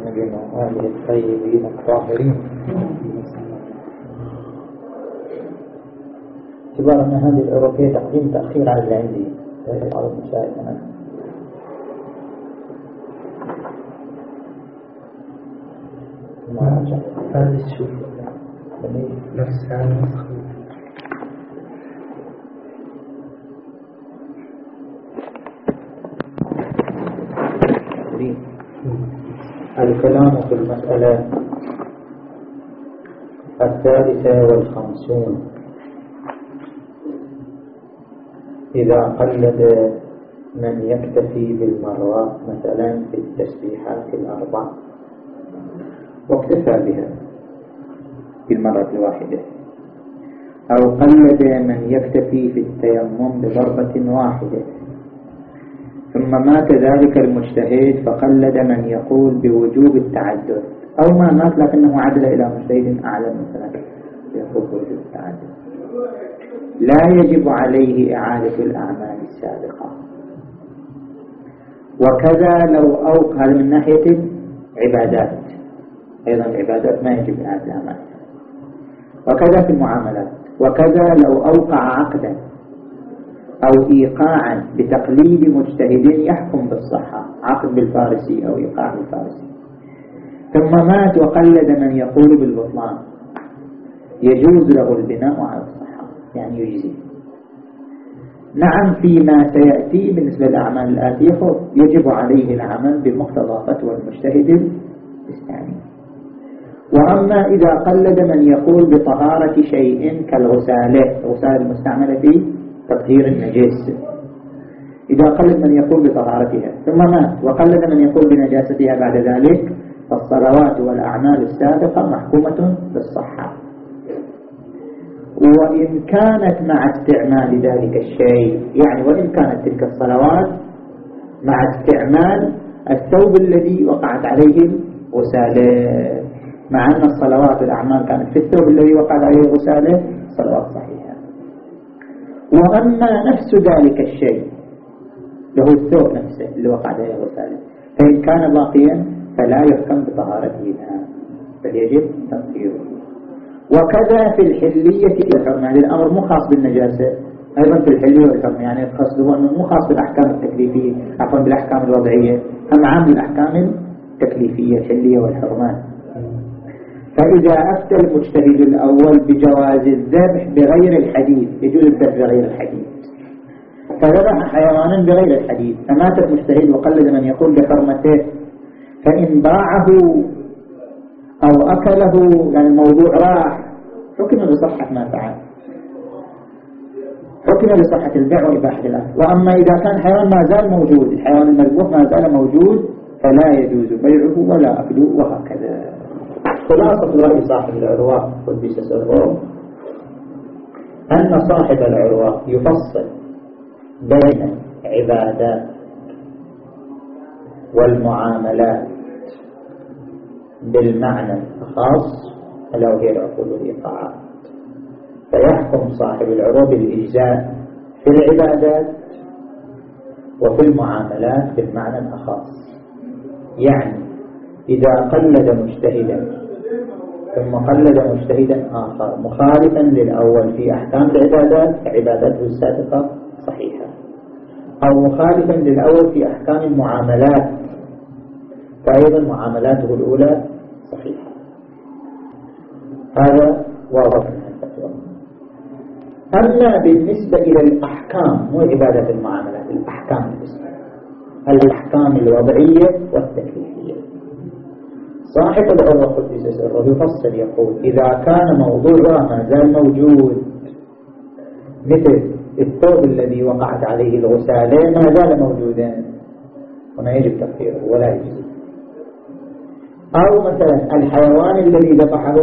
محمد وآله الطيبين الطاهرين. اعتبار أن هذه الأوروبية تقديم تأخير على اللي عندي. على المشاهد أنا ما الشوف نفس هذا الكلام في المسألة الثالثة والخمسون. إذا قلد من يكتفي بالمرات مثلا في التسبيحات الأربع واكتفى بها في المرة الواحدة. أو قلد من يكتفي في التيمم بضربة واحدة. ثم مات ذلك المجتهد فقلد من يقول بوجوب التعدد. أو ما مات لكنه عدل إلى مجتهد أعلى مثلا يقول بوجوب التعدد. لا يجب عليه إعادة الأعمال السابقة. وكذا لو أوقع هذا من ناحية العبادات. أيضا العبادات ما يجب إعادة الأعمال وكذا في المعاملات. وكذا لو أوقع عقدا. أو إيقاعا بتقليد مجتهد يحكم بالصحة عقد بالفارسي أو إيقاع بالفارسي. ثم مات وقلد من يقول بالبطلان. يجوز له البناء على الصحة يعني يجزي. نعم فيما سيأتي بالنسبة للأعمال الآتية يجب عليه العمل بمقتضى فتوى المجتهد الثاني. وأما إذا قلد من يقول بطهارة شيء كالغسالة الغسالة المستعملة في تطهير النجس إذا قلد من يقول بطهارتها ثم مات وقلد من يقول بنجاستها بعد ذلك فالصلوات والأعمال السابقة محكومة بالصحة. وإن كانت مع استعمال ذلك الشيء يعني وإن كانت تلك الصلوات مع استعمال الثوب الذي وقعت عليه الغسالة مع أن الصلوات والأعمال كانت في الثوب الذي وقعت عليه الغسالة صلوات صحيحة. وأما نفس ذلك الشيء له الثوب نفسه اللي وقعت عليه الغسالة فإن كان باقيا فلا يحكم بطهارته الآن بل يجب تطهيره وكذا في الحلية والحرمة يعني الأمر مو خاص بالنجاسة أيضا في الحلية والحرمة يعني قصده أنه مو خاص بالأحكام التكليفية عفوا بالأحكام الوضعية أم عام الأحكام التكليفية الحلية والحرمات. فإذا أفتى المجتهد الأول بجواز الذبح بغير الحديث يجوز الذبح بغير الحديث فذبح حيوانا بغير الحديث فمات المجتهد وقلد من يقول بحرمته فإن باعه أو أكله يعني الموضوع راح. حكم بصحة ما فعل. حكم بصحة البيع وإباحة الأكل. وأما إذا كان حيوان ما زال موجود الحيوان المذبوح ما زال موجود فلا يجوز بيعه ولا أكله وهكذا. خلاصة رأي صاحب العروة قدس سره أن صاحب العروة يفصل بين عبادات والمعاملات بالمعنى الخاص ألا وهي العقول والإيقاعات فيحكم صاحب العروة بالإجزاء في العبادات وفي المعاملات بالمعنى الأخص يعني إذا قلد مجتهدا ثم قلد مجتهدا آخر مخالفا للأول في أحكام العبادات عبادته السابقة صحيحة. أو مخالفا للأول في أحكام المعاملات فأيضا معاملاته الأولى صحيحة. هذا واضح من أما بالنسبة إلى الأحكام مو عبادة المعاملات الأحكام الأحكام الوضعية والتكليفية. صاحب العروة قدس سره يفصل يقول إذا كان موضوعها ما زال موجود مثل الثوب الذي وقعت عليه الغسالة ما زال موجودا. وما يجب تغفيره ولا يجب أو مثلا الحيوان الذي ذبحه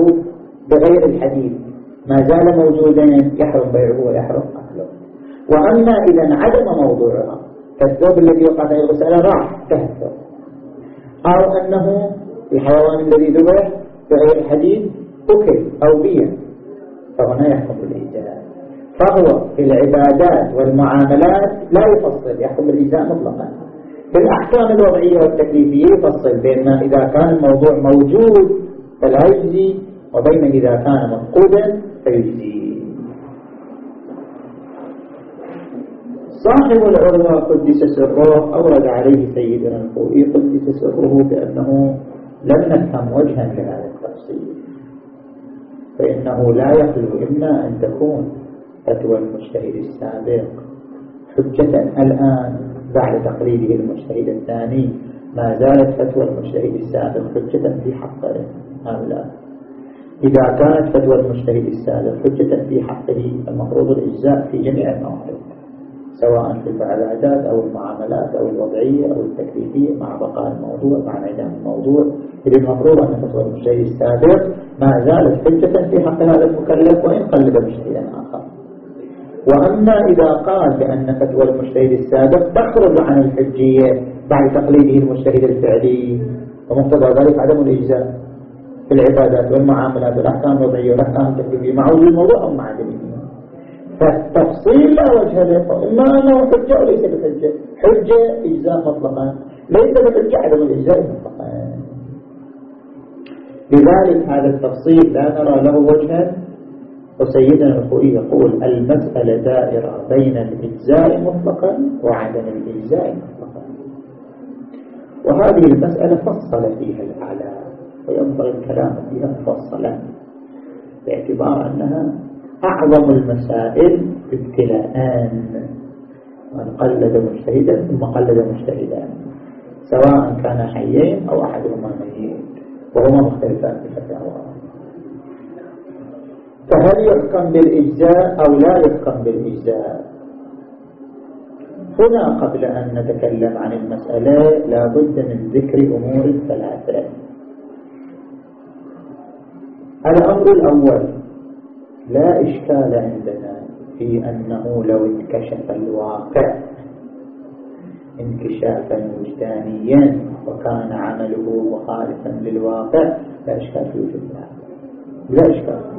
بغير الحديد ما زال موجودا يحرم بيعه ويحرم أكله. وأما إذا انعدم موضوعها كالثوب الذي وقعت عليه الغسالة راح كهثوب أو أنه الحيوان الذي ذبح بغير الحديد أكل أو بيع. فهنا يحكم بالإجزاء فهو في العبادات والمعاملات لا يفصل يحكم بالإجزاء مطلقا. في الأحكام الوضعية والتكليفية يفصل بين ما إذا كان الموضوع موجود فلا يجزي وبين إذا كان مفقودا فيجزي. صاحب العروة قدس سره أورد عليه سيدنا الخوئي قدس سره بأنه لم نفهم وجها لهذا التفصيل. فإنه لا يخلو إما أن تكون فتوى المجتهد السابق. حجة الآن بعد تقليده المجتهد الثاني ما زالت فتوى المجتهد السابق حجة في حقه. هؤلاء. إذا كانت فتوى المجتهد السابق حجة في حقه المفروض الإجزاء في جميع المواقف سواء في العبادات أو المعاملات أو الوضعية أو التكليفية مع بقاء الموضوع مع انعدام الموضوع. إذا المفروض أن فتوى المجتهد السابق ما زالت حجة في حق هذا المكلف وإن قلب مجتهدا آخر. وأما إذا قال بأن فتوى المجتهد السابق تخرج عن الحجية بعد تقليده المجتهد الفعلي ومقتضى ذلك عدم الإجزاء في العبادات والمعاملات والأحكام الوضعية والأحكام التكليفية مع وجود الموضوع أو مع عدمه فالتفصيل لا وجه له إما أنه حجة وليس بحجة. حجة إجزاء مطلقا ليس بحجة عدم الإجزاء مطلقا لذلك هذا التفصيل لا نرى له وجها. وسيدنا الخوئي يقول المسألة دائرة بين الإجزاء مطلقا وعدم الإجزاء مطلقا. وهذه المسألة فصل فيها الأعلى وينبغي الكلام فيها مفصلا باعتبار أنها أعظم المسائل ابتلاءان من قلد مجتهدا ثم قلد مجتهدا سواء كان حيين أو أحدهما ميت وهما مختلفان في الفتاوى فهل يحكم بالإجزاء أو لا يحكم بالإجزاء؟ هنا قبل أن نتكلم عن المسألة لا بد من ذكر أمور ثلاثة. الأمر الأول لا إشكال عندنا في أنه لو انكشف الواقع. انكشافا وجدانيا وكان عمله مخالفا للواقع. لا إشكال في وجود لا إشكال في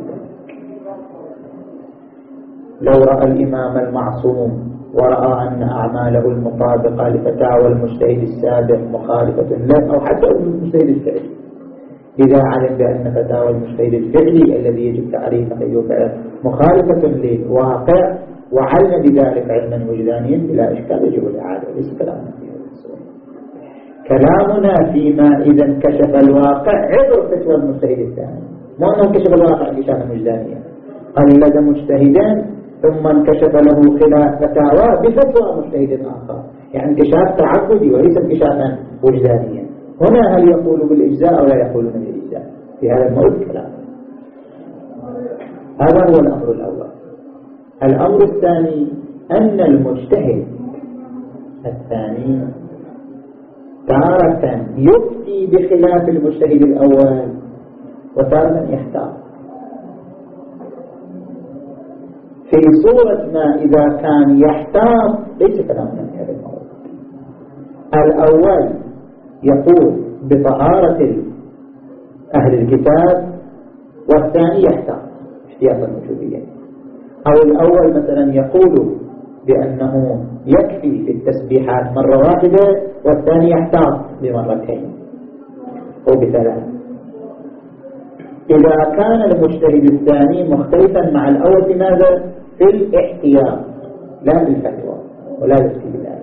لو رأى الإمام المعصوم ورأى أن أعماله المطابقة لفتاوى المجتهد السابق مخالفة له أو حتى المجتهد الفعلي. إذا علم بأن فتاوى المجتهد الفعلي الذي يجب تعريفه أيها مخالفة للواقع وعلم بذلك علما وجدانيا بلا إشكال يجب الإعادة ليس كلامنا كلامنا فيما إذا انكشف الواقع عبر فتوى المجتهد الثاني. ما أنه انكشف الواقع انكشافا وجدانيا قلد مجتهدا ثم انكشف له خلاف فتاوى بفتوى مجتهد آخر. يعني انكشاف تعبدي وليس انكشافا وجدانيا. هنا هل يقول بالإجزاء أو لا يقولون بالإجزاء؟ في هذا الموضوع كلام. هذا هو الأمر الأول. الأمر الثاني أن المجتهد الثاني تارة يفتي بخلاف المجتهد الأول وتارة يحتاط في صورة ما إذا كان يحتاط ليس كلامنا في هذا الموضوع. الأول يقول بطهارة أهل الكتاب والثاني يحتاط احتياطا وجوديا أو الأول مثلا يقول بأنه يكفي في التسبيحات مرة واحدة والثاني يحتاط بمرتين أو بثلاث. إذا كان المجتهد الثاني مختلفا مع الأول في ماذا؟ في الاحتياط لا في الفتوى ولا بذلك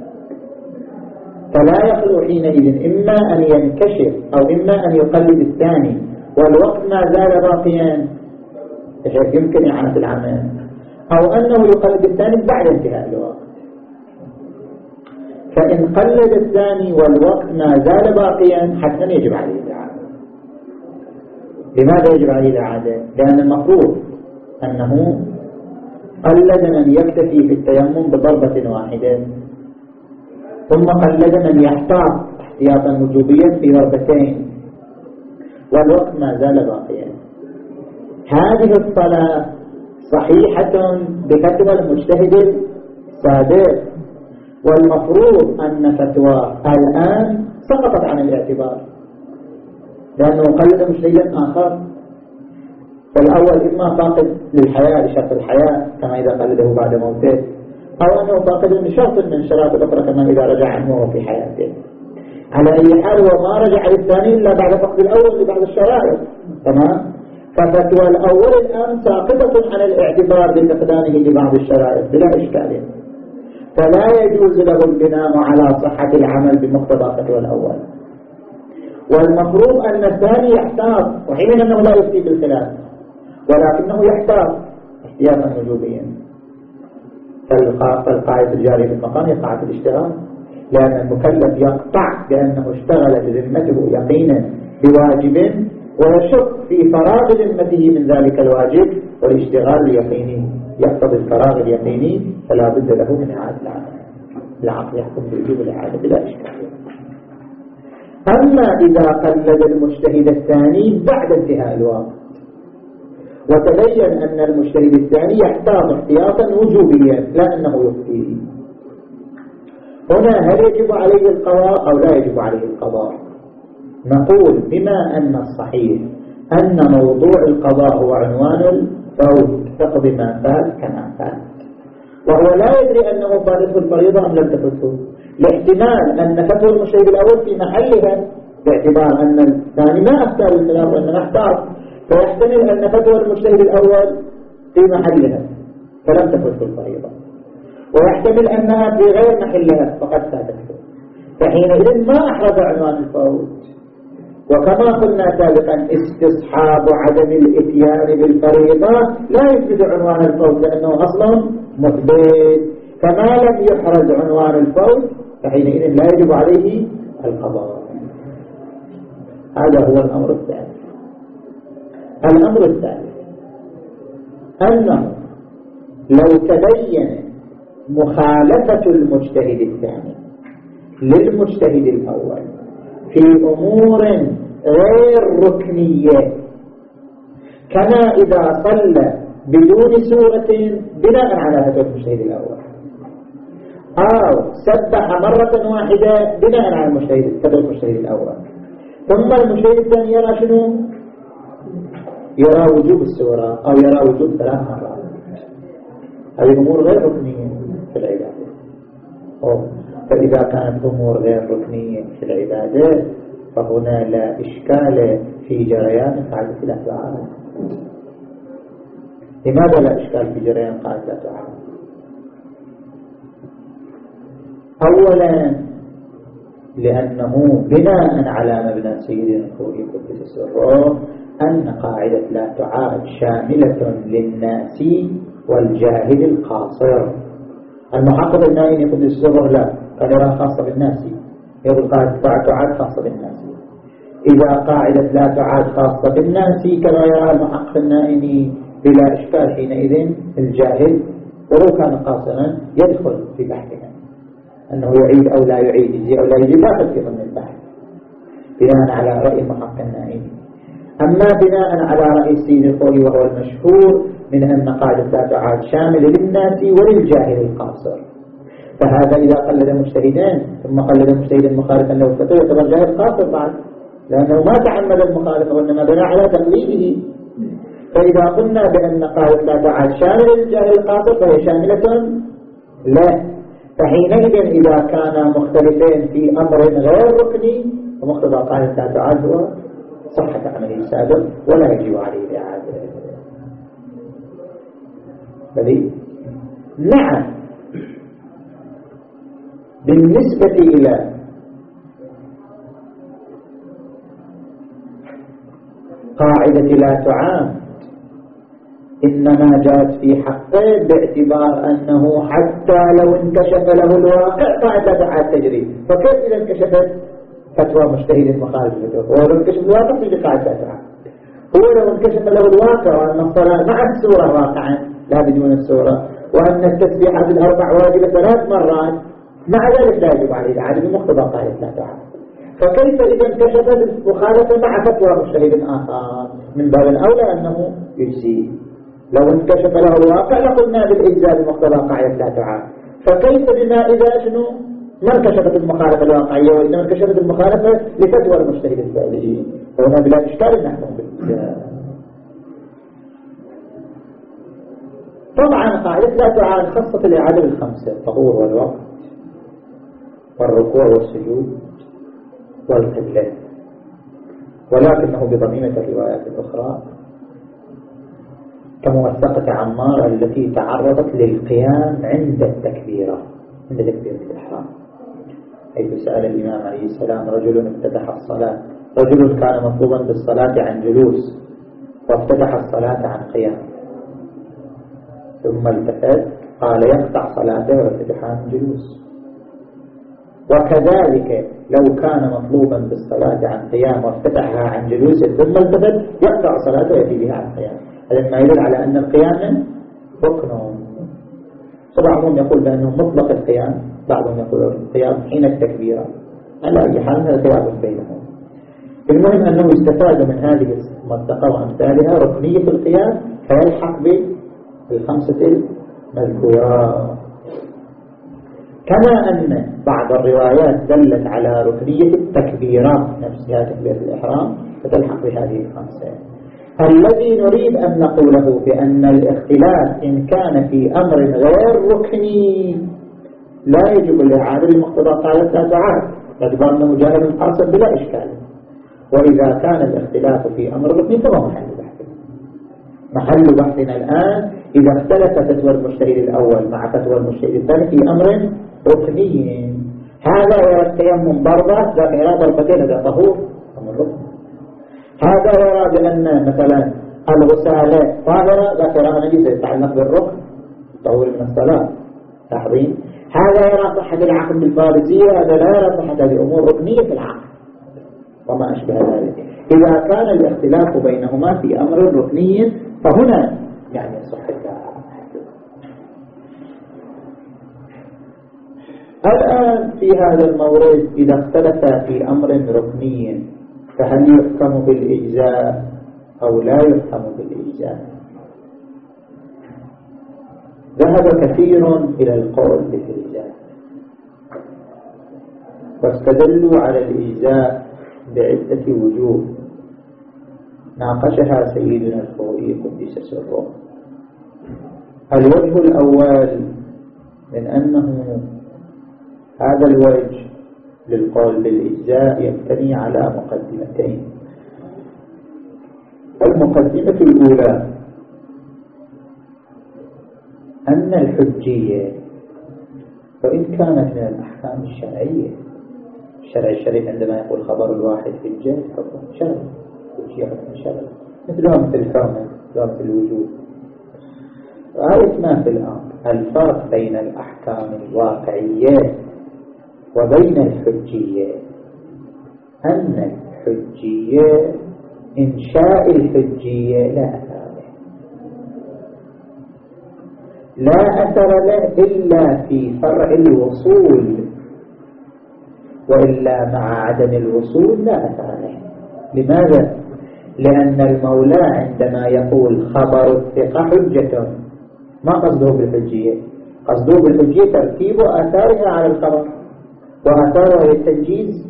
فلا يخلو حينئذ إما أن ينكشف أو إما أن يقلد الثاني والوقت ما زال باقيا. يمكن إعادة العمل؟ أو أنه يقلد الثاني بعد انتهاء الوقت. فإن قلد الثاني والوقت ما زال باقيا حتما يجب عليه الإعادة. لماذا يجب عليه الإعادة؟ لأن المفروض أنه قلد من يكتفي في التيمم بضربة واحدة ثم قلد من يحتاط احتياطا وجوبيا في ضربتين والوقت ما زال باقيا. هذه الصلاة صحيحة بفتوى المجتهد السابق والمفروض أن فتوى الآن سقطت عن الاعتبار. لأنه قلد مجتهدا آخر. فالأول إما فاقد للحياة لشرط الحياة كما إذا قلده بعد موته أو أنه فاقد شرط من شرائط الأخرى كما إذا رجع عنه في حياته. على أي حال هو ما رجع للثاني إلا بعد فقد الأول لبعض الشرائط. تمام؟ ففتوى الأول الآن ساقطة عن الاعتبار بفقدانه لبعض الشرائط بلا إشكال. فلا يجوز له البناء على صحة العمل بمقتضى فتوى الأول. والمفروض أن الثاني يحتاط وحين أنه لا يفتي بالخلاف ولكنه يحتاط احتياطا وجوبيا. فالقاعدة الجارية في المقام هي قاعدة الاشتغال لأن المكلف يقطع بأنه اشتغل بذمته يقينا بواجب ويشك في فراغ ذمته من ذلك الواجب والاشتغال اليقيني. يقتضي الفراغ اليقيني فلا بد له من إعادة العمل. العقل يحكم بوجوب الإعادة بلا إشكال. أما إذا قلد المجتهد الثاني بعد انتهاء الوقت وتبين أن المجتهد الثاني يحتاط احتياطا وجوبيا لا أنه يفتيه. هنا هل يجب عليه القضاء أو لا يجب عليه القضاء؟ نقول بما أن الصحيح أن موضوع القضاء هو عنوان الفوت تقضي ما فات كما فات وهو لا يدري أنه فاتته الفريضة أم لم تفته لاحتمال أن فتوى المشهد الأول في محلها باعتبار أن الثاني ما أفتى بالخلاف وإنما احتاط فيحتمل أن فتوى المجتهد الأول في محلها فلم تفت الفريضة. ويحتمل أنها في غير محلها فقد فاتته. فحينئذ ما أحرز عنوان الفوت. وكما قلنا سابقا استصحاب عدم الإتيان بالفريضة لا يثبت عنوان الفوت لأنه أصلا مثبت فما لم يحرز عنوان الفوت فحينئذ لا يجب عليه القضاء. هذا هو الأمر الثاني. الأمر الثالث أنه لو تبين مخالفة المجتهد الثاني للمجتهد الأول في أمور غير ركنية. كما إذا صلى بدون سورة بناء على هذا المجتهد الأول. أو سبح مرة واحدة بناء على المجتهد المجتهد الأول. ثم المجتهد الثاني يرى شنو؟ يرى وجوب السورة أو يرى وجوب ثلاث مرات هذه أمور غير ركنية في العبادة. فإذا كانت أمور غير ركنية في العبادة فهنا لا إشكال في جريان قاعدة الأفعال لماذا لا إشكال في جريان قاعدة الأفعال أولا لأنه بناء على مبنى سيدنا الخوري قدس سره أن قاعدة لا تعاد شاملة للناس والجاهل القاصر. المحقق النائم يقول السر لا. قد يرى خاصة بالناس. يقول قاعدة لا تعاد خاصة بالناس. إذا قاعدة لا تعاد خاصة بالناس كما يرى المحقق النائم بلا إشكال حينئذ الجاهل ولو كان قاصرا يدخل في بحثها أنه يعيد أو لا يعيد يجي أو لا يجي لا تدخل من البحث. بناء على رأي المحقق النائم. أما بناء على رأي السيد القولي وهو المشهور من أن قاعدة لا تعاد شامل للناس وللجاهل القاصر. فهذا إذا قلد مجتهدين ثم قلد مجتهدا مخالفا له فتوى يعتبر جاهل قاصر بعد لأنه ما تعمد المخالفة وإنما بنى على تقليده فإذا قلنا بأن قاعدة لا تعاد شامل للجاهل القاصر فهي شاملة له. فحينئذ إذا كانا مختلفين في أمر غير ركني ومقتضى قاعدة لا تعاد هو صحة عمله السابق ولا يجب عليه الإعادة بل نعم. بالنسبة إلى قاعدة لا تعام إنما جاءت في حقه باعتبار أنه حتى لو انكشف له الواقع قاعدة تعاد تجري فكيف إذا انكشفت؟ فتوى مجتهد مخالف هو لو انكشف الواقع في قاعدة تعاد هو لو انكشف له الواقع وأن الصلاة مع السورة واقعا لا بدون السورة وأن التسبيحات الأربع واجبة ثلاث مرات مع ذلك لا يجب عليه العدد بمقتضى قاعدة لا تعالى فكيف إذا انكشفت المخالفة مع فتوى مجتهد آخر من باب الأولى أنه يجزي؟ لو انكشف له الواقع لقلنا بالإجزاء بمقتضى قاعدة لا تعالى فكيف بما إذا شنو؟ ما انكشفت المخالفة الواقعية وإنما انكشفت المخالفة لفتوى المجتهد الفعلي. فهنا بلا إشكال نحكم طبعا قاعدة لا تعارض خاصة الإعادة الخمسة الطهور والوقت. والركوع والسجود والقبلة ولكنه بضميمة الروايات الأخرى كموثقة عمار التي تعرضت للقيام عند التكبيرة عند تكبيرة الإحرام. حيث سأل الإمام عليه السلام رجل افتتح الصلاة رجل كان مطلوبا بالصلاة عن جلوس وافتتح الصلاة عن قيام. ثم التفت قال يقطع صلاته ويفتتح عن جلوس. وكذلك لو كان مطلوبا بالصلاة عن قيام وافتتحها عن جلوس ثم التفت يقطع صلاته ويأتي بها عن قيام هذا ما يدل على أن القيام ركن. فبعضهم يقول بأنه مطلق القيام بعضهم يقول القيام حين التكبيرة على أي حال هذا خلاف بينهم. المهم أنه استفاد من هذه المنطقة وأمثالها ركنية القيام فيلحق بالخمسة المذكورات كما أن بعض الروايات دلت على ركنية التكبيرات نفسها تكبيرة الإحرام فتلحق بهذه الخمسة. الذي نريد أن نقوله بأن الاختلاف إن كان في أمر غير ركني لا يجب الإعادة لمقتضى قاعدة لا باعتبار أنه جاهل حاصل بلا إشكال. وإذا كان الاختلاف في أمر ركني فهو محل بحث؟ محل بحثنا الآن إذا اختلف فتوى المجتهد الأول مع فتوى المجتهد الثاني في أمر ركني. هذا يرى التيمم برضة ذاك يرى ضربتين هذا طهور أمر ركن هذا يرى بأن مثلا الغسالة طاهرة ذاك يرى نجسة يتعلق بالركن طهور من الصلاة لاحظين هذا يرى صحة العقل بالفارسية هذا لا يرى صحة هذه أمور ركنية في العقل. وما أشبه ذلك. إذا كان الاختلاف بينهما في أمر ركني فهنا يعني صحة الآن في هذا المورد إذا اختلف في أمر ركني فهل يحكم بالإجزاء أو لا يحكم بالإجزاء؟ ذهب كثير إلى القول بالإجزاء. واستدلوا على الإجزاء بعدة وجوه. ناقشها سيدنا الخوئي قدس سره. الوجه الأول من أنه هذا الوجه للقول بالإجزاء يبتني على مقدمتين. المقدمة الأولى أن الحجية وإن كانت من الأحكام الشرعية الشرع الشريف عندما يقول خبر الواحد في الجهة حكم شرعي حجية حكم شرعي مثلها مثل الكون مثل الوجود. غاية ما في الأمر الفرق بين الأحكام الواقعية وبين الحجية. أن الحجية إنشاء الحجية لا أثر له. لا أثر له إلا في فرع الوصول. وإلا مع عدم الوصول لا أثر له. لماذا؟ لأن المولى عندما يقول خبر الثقة حجة. ما قصده بالحجية؟ قصده بالحجية ترتيب آثارها على الخبر. وآثاره التنجيز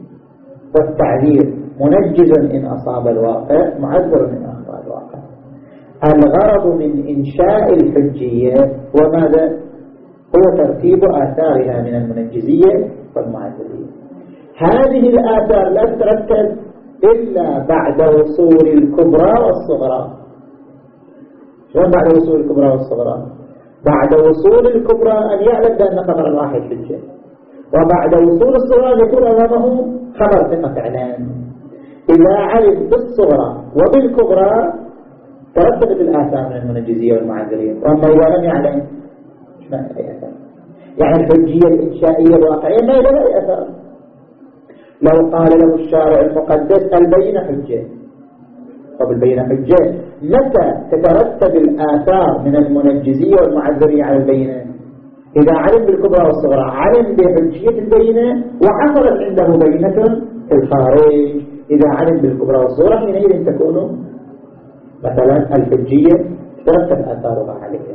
والتعذير منجز إن أصاب الواقع معذر من أخطاء الواقع. الغرض من إنشاء الحجية هو ماذا؟ هو ترتيب آثارها من المنجزية والمعذرية. هذه الآثار لا تترتب إلا بعد وصول الكبرى والصغرى. شلون بعد وصول الكبرى والصغرى؟ بعد وصول الكبرى أن يعلم بأن خبر الواحد حجة وبعد وصول الصغرى يكون أمامه خبر ثقة فعلا إذا علم بالصغرى وبالكبرى ترتبت الآثام من المنجزية والمعذرية وأما إذا لم يعلم ما أثر. يعني الحجية الإنشائية الواقعية ما لها أثر. لو قال له الشارع المقدس البين حجة. طب البين حجة. متى تترتب الآثار من المنجزية والمعذرية على البينة؟ إذا علم بالكبرى والصغرى علم بحجية البينة وحصلت عنده بينة في الخارج. إذا علم بالكبرى والصغرى حينئذ تكون مثلا الحجية ترتب أثارها عليها.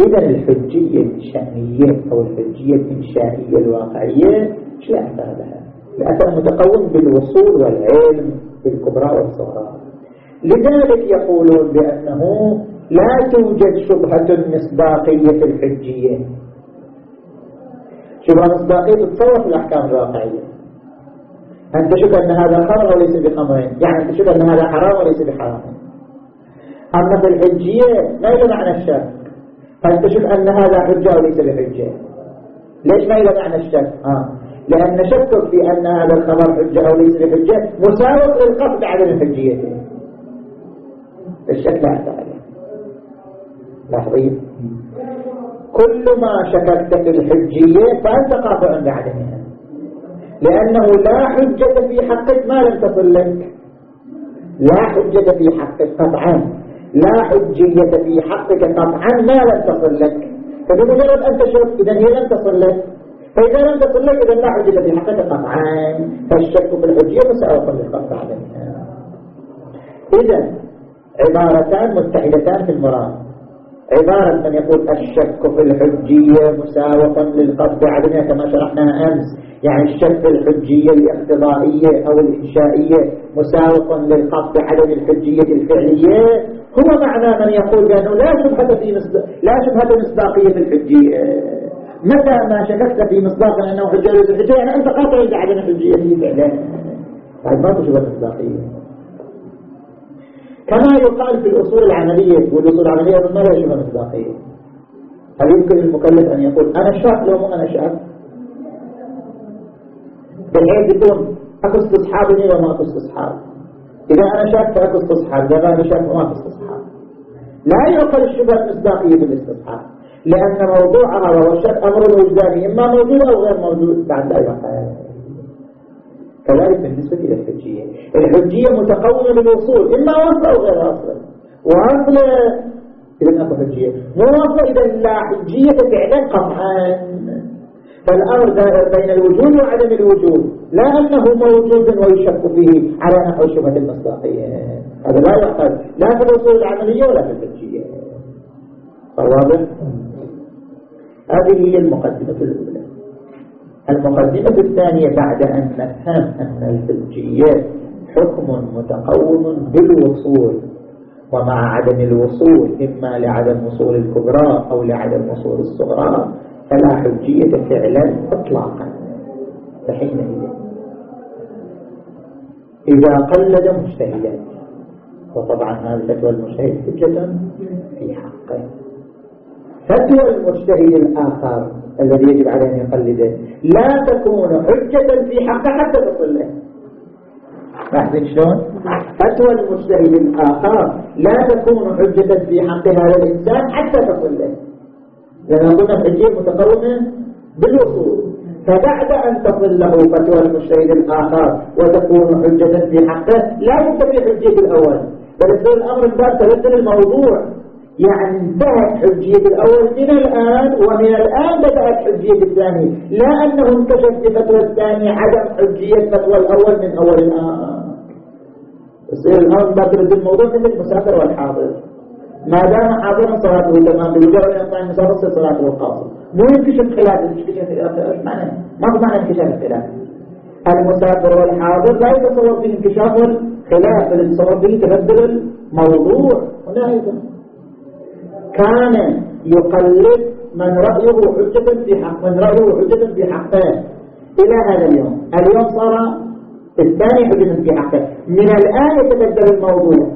إذا الحجية الشأنية أو الحجية الإنشائية الواقعية شو أثر لها؟ الأثر متقوم بالوصول والعلم بالكبرى والصغرى. لذلك يقولون بأنه لا توجد شبهة مصداقية في الحجية. شبهة مصداقية تتصور في الأحكام الواقعية. أن تشك أن هذا خمر وليس بخمرين يعني تشك أن هذا حرام وليس بحرام. أما في الحجية ما إلى معنى الشك أن تشك أن هذا حجة وليس بحجة. ليش ما إلى معنى الشك آه. لأن شكك في أن هذا الخبر حجة أو ليس بحجة مساوق للقصد عدم حجيته الشك لا عليه لاحظين؟ كل ما شككت في الحجية فأنت قاطع بعدمها لأنه لا حجة في حقك ما لم تصل لك. لا حجة في حقك قطعا. لا حجية في حقك قطعا ما لم تصل لك. فبمجرد أن تشك إذا هي لم تصل لك. فإذا لم تصل لك إذا لا حجة في حقك قطعا فالشك في الحجية مسألة للقطع عدمها إذا عبارتان متحدتان في المراد. عبارة من يقول الشك في الحجية مساوقا للقصد عدمها كما شرحناها أمس. يعني الشك في الحجية الاقتضائية أو الإنشائية مساوقا للقصد عدم الحجية الفعلية. هو معنى من يقول بأنه لا شبهة في لا شبهة مصداقية في الحجية. متى ما شككت في مصداق أنه حجية ليس حجية يعني أنت قاطع عدم الحجية. فعلا. هذا ما شبهة مصداقية. كما يقال في الأصول العملية والأصول العملية ما لا شبه مصداقية هل يمكن للمكلف أن يقول أنا شاك لو مو أنا شاك؟ بالحيث يكون أكو استصحابني وما أكو استصحاب. إذا أنا شاك فأكو استصحاب إذا أنا شاك وما أكو استصحاب. لا يعقل الشبهة المصداقية بالاستصحاب لأن موضوعها وهو الشك أمر وجداني إما موجود أو غير موجود بعد لا يعقل كذلك بالنسبة إلى الحجية. الحجية متقومة للوصول إما واصلة أو غير واصلة واصلة إذا أكو حجية. مو واصلة إذا لا حجية فعلا قطعا. فالأمر دائر بين الوجود وعدم الوجود. لا أنه موجود ويشك فيه على نحو شبهة المصداقية. هذا لا يعقل. لا في الوصول العملية ولا في الحجية. واضح؟ هذه هي المقدمة الأولى. المقدمة الثانية بعد أن نفهم أن الحجية حكم متقوم بالوصول ومع عدم الوصول إما لعدم وصول الكبرى أو لعدم وصول الصغرى فلا حجية فعلا إطلاقا. فحينئذ. إذا قلد مجتهدا وطبعا هذا فتوى المجتهد حجة في حقه. فتوى المجتهد الآخر الذي يجب عليه أن يقلده. لا تكون حجة في حقه حتى تصل له شلون؟ فتوى المجتهد الآخر لا تكون حجة في حق هذا الإنسان حتى تصل له لأن قلنا الحجية متقومة بالوصول. فبعد أن تصل له فتوى المجتهد الآخر وتكون حجة في حقه لا ينتفي حجية الأول. بل الأمر باب تبدل الموضوع. يعني انتهت حجية الأول من الآن ومن الآن بدأت حجية الثاني لا أنه انكشف بفتوى الثاني عدم حجية فتوى الأول من أول الآن. يصير الآن بطرد الموضوع مثل المسافر والحاضر. ما دام حاضرا صلاته تمام بمجرد أن يطلع المسافر تصير صلاته القاصر مو ينكشف خلاف خلاف. معنى ما هو معنى انكشاف الخلاف. المسافر والحاضر لا يتصور فيه انكشاف الخلاف بل يتصور فيه تبدل الموضوع. هنا أيضا. كان يقلد من رأيه حجة في حق من رأيه حجة في حقه إلى هذا اليوم. اليوم صار الثاني حجة في حقه. من الآن يتبدل الموضوع.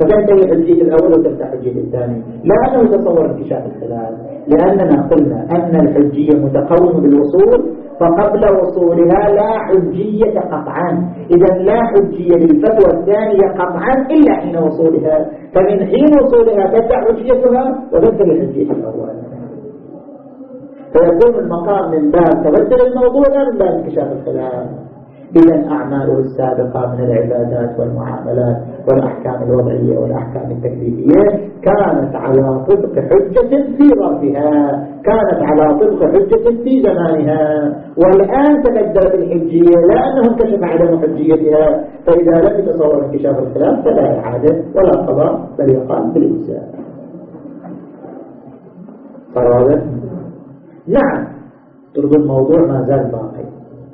فتنتهي حجية الأول وتفتح حجية الثاني. لا أنه يتصور انكشاف الخلاف لأننا قلنا أن الحجية متقومة بالوصول فقبل وصولها لا حجية قطعا. إذا لا حجية للفتوى الثانية قطعا إلا حين وصولها. فمن حين وصولها تبدأ حجيتها وتنتهي حجية الأول. فيكون المقام من باب تبدل الموضوع لا من باب انكشاف الخلاف إذا أعماله السابقة من العبادات والمعاملات والأحكام الوضعية والأحكام التكليفية كانت على طبق حجة في ظرفها كانت على طبق حجة في زمانها. والآن تبدلت الحجية لا أنه انكشف عدم حجيتها فإذا لم يتصور انكشاف الخلاف فلا إعادة ولا قضاء بل يقام بالإنسان. صار نعم. ترضي الموضوع ما زال باقي.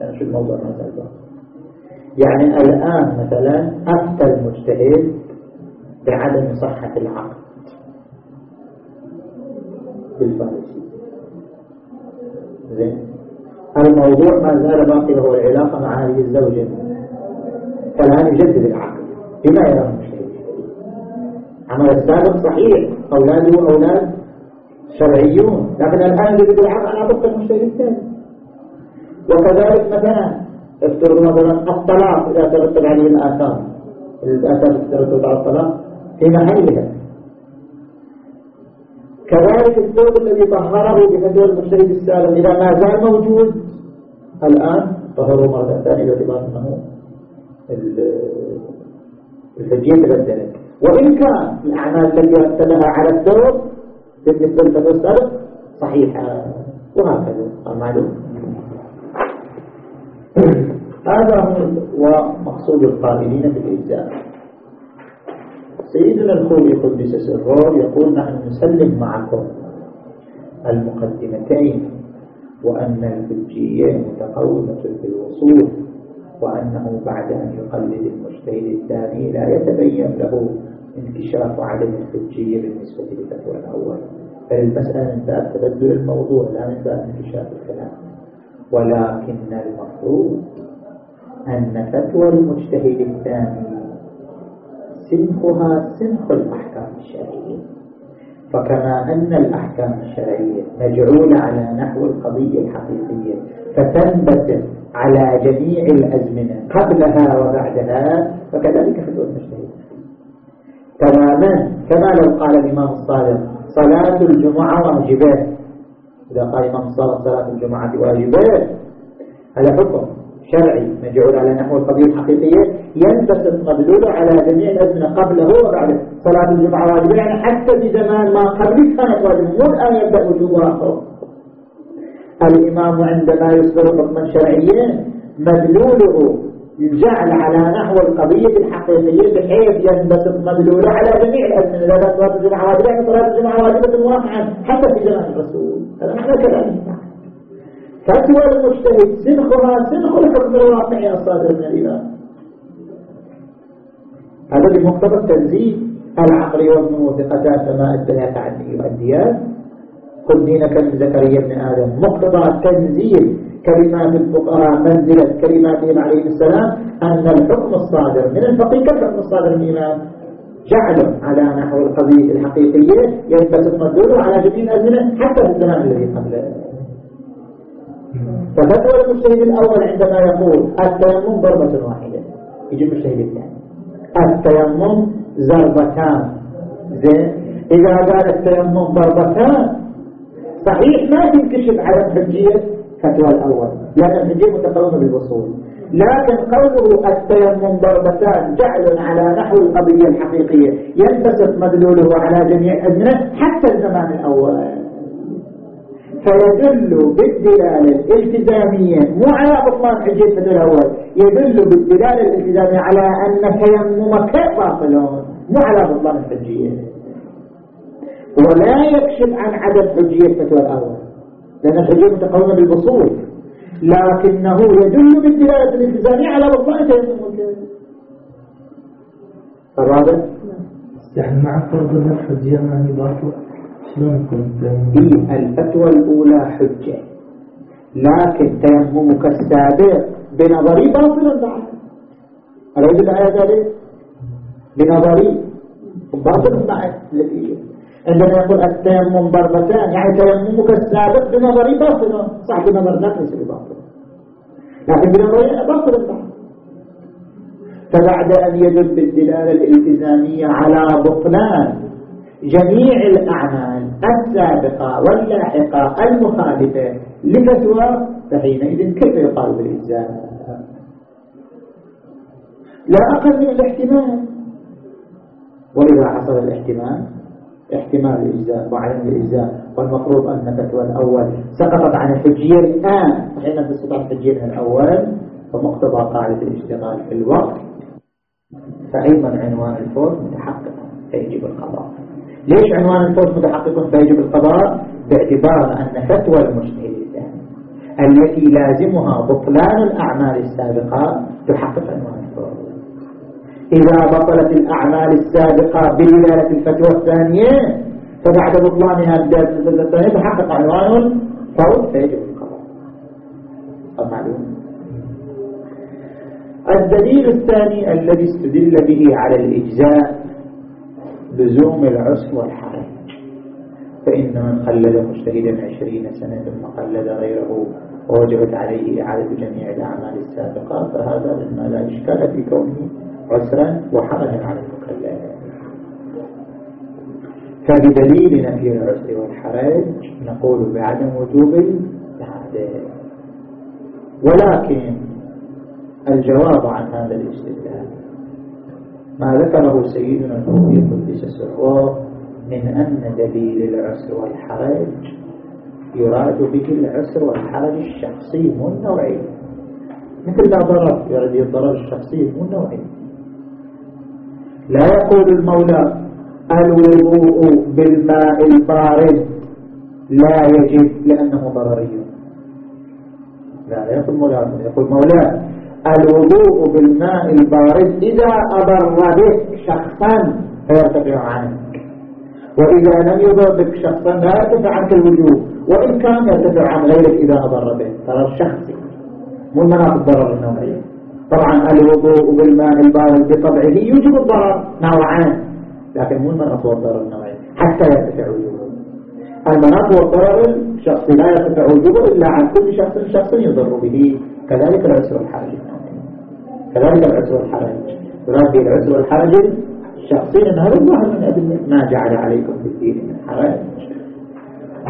يعني شو الموضوع ما زال باقي؟ يعني الآن مثلا أفتى المجتهد بعدم صحة العقد. بالفارسي. زين. الموضوع ما زال باقي له العلاقة مع هذه الزوجة. فالآن يجدد العقد؟ بما يرى المشتري عمل السابق صحيح. أولاده أولاد شرعيون. لكن الآن يجدد العقد على طبق المشتري الثاني. وكذلك مثلا افترض مثلا الطلاق إذا ترتب عليه الآثار الآثار ترتب على الطلاق في محلها. كذلك الثوب الذي طهره بفتوى المجتهد السالم إذا ما زال موجود الآن طهره مرة ثانية باعتبار أنه الحجية تبدلت وإن كان الأعمال التي رتبها على الثوب بالنسبة للفتوى السابق صحيحة وهكذا. معلوم. هذا هو مقصود القائلين بالإجزاء سيدنا الخوي قدس سره يقول نحن نسلم معكم المقدمتين وأن الحجية متقومة بالوصول وأنه بعد أن يقلد المجتهد الثاني لا يتبين له انكشاف عدم الحجية بالنسبة للفتوى الأول. فالمسألة من باب تبدل الموضوع لا من باب انكشاف الكلام. ولكن المفروض أن فتوى المجتهد الثاني سنخها سنخ الأحكام الشرعية. فكما أن الأحكام الشرعية مجعولة على نحو القضية الحقيقية فتنبت على جميع الأزمنة قبلها وبعدها فكذلك فتوى المجتهد. تماما. كما لو قال الإمام الصادق صلاة الجمعة واجبات إذا قال الإمام الصادق صلاة الجمعة واجبات هذا حكم. شرعي. مجعول على نحو القضية الحقيقية ينبسط مدلوله على جميع الأزمنة قبله وبعده. صلاة الجمعة واجبة يعني حتى في زمان ما قبل كانت واجبة. مو الآن يبدأ وجوبها آخر الإمام عندما يصدر حكما شرعيا مدلوله يجعل على نحو القضية الحقيقية بحيث ينبسط مدلوله على جميع الأزمنة. إذا صلاة الجمعة واجبة يعني صلاة الجمعة واجبة واقعا حتى في زمان الرسول. هذا معنى كلامه. فتوى المجتهد سنخها سنخ الحكم الواقعي الصادر من الإمام هذا بمقتضى التنزيل العقل والنور ثقتا ما أدى تعني يؤديان قل دينك من زكريا بن آدم. مقتضى التنزيل كلمات الفقهاء منزلة كلماتهم عليه السلام أن الحكم الصادر من الفقيه كالحكم الصادر من الإمام جعل على نحو القضية الحقيقية ينبسط مدوره على جميع الأزمنة حتى في الزمان الذي قبله. ففتوى المجتهد الأول عندما يقول التيمم ضربة واحدة. يجي المجتهد الثاني. التيمم ضربتان. زين؟ إذا قال التيمم ضربتان صحيح ما تنكشف على حجية فتوى الأول. لأن الحجية متقومة بالوصول. لكن قوله التيمم ضربتان جعل على نحو القضية الحقيقية. ينبسط مدلوله على جميع الأزمنة حتى الزمان الأول. فيدل بالدلالة الالتزامية. مو على بطلان حجية الأول. يدل بالدلالة الالتزامية على أن تيممك باطل مو على بطلان الحجية. ولا يكشف عن عدم حجية فتوى الأول. لأن الحجية متقومة بالبصول لكنه يدل بالدلالة الالتزامية على بطلان تيممك الرابع؟ يعني مع فرض الحجية ما هي باطلة. هي الفتوى الأولى حجة. لكن تيممك السابق بنظري باطل بعد أليس الآية ذلك؟ بنظري باطل بعد عندما يقول التيمم ضربتان يعني تيممك السابق بنظري باطل. صح بنظر ذات ليس بباطل. لكن بنظري باطل بعد فبعد أن يدل بالدلالة الالتزامية على بطلان جميع الأعمال السابقة واللاحقة المخالفة لفتوى فحينئذ كيف يقال بالإجزاء لا أقل من الاحتمال. وإذا حصل الاحتمال؟ احتمال الإجزاء وعدم الإجزاء. والمفروض أن فتوى الأول سقطت عن الحجية الآن. تسقط عن الحجية الأول ومقتضى قاعدة الاشتغال في الوقت. فأيضا عنوان الفوز متحقق فيجب القضاء. ليش عنوان الفوز متحقق فيجب القضاء باعتبار أن فتوى المجتهد التي لازمها بطلان الأعمال السابقة تحقق عنوان الفوز. إذا بطلت الأعمال السابقة بدلالة الفتوى الثانية فبعد بطلانها يتحقق عنوان الفوت فيجب القضاء الدليل الثاني الذي استدل به على الإجزاء لزوم العسر والحرج فإن من قلد مجتهدا عشرين سنة ثم قلد غيره ووجبت عليه إعادة جميع الأعمال السابقة فهذا مما لا إشكال في كونه عسرا وحرجا على المكلف. فبدليل نفي العسر والحرج نقول بعدم وجوب العادة ولكن الجواب عن هذا الاستدلال ما ذكره سيدنا الفوقي قدس سره من أن دليل العسر والحرج يراد به العسر والحرج الشخصي مو النوعي مثل لا ضرر يريد الضرر الشخصي مو النوعي لا يقول المولى الوضوء بالماء البارد لا يجب لأنه ضرري. لا يقول مولانا يقول مولانا الوضوء بالماء البارد إذا أضر بك شخصا فيرتفع عنك. وإذا لم يضر بك شخصا لا يرتفع عنك الوجوب وإن كان يرتفع عن غيرك إذا أضر بك ترى الشخصي مو المناط الضرر النوعية طبعا الوضوء بالماء البارد بطبعه يوجب الضرر نوعان لكن مو المناط والضرر النوعي حتى يرتفع وجوبه المناط والضرر الشخصي لا يرتفع وجوبه إلا عن كل شخص شخص يضر به. كذلك العسر والحرج كذلك العسر والحرج يراد به العسر والحرج الشخصي لأن هذا ظاهر من أدلة ما جعل عليكم في الدين من حرج.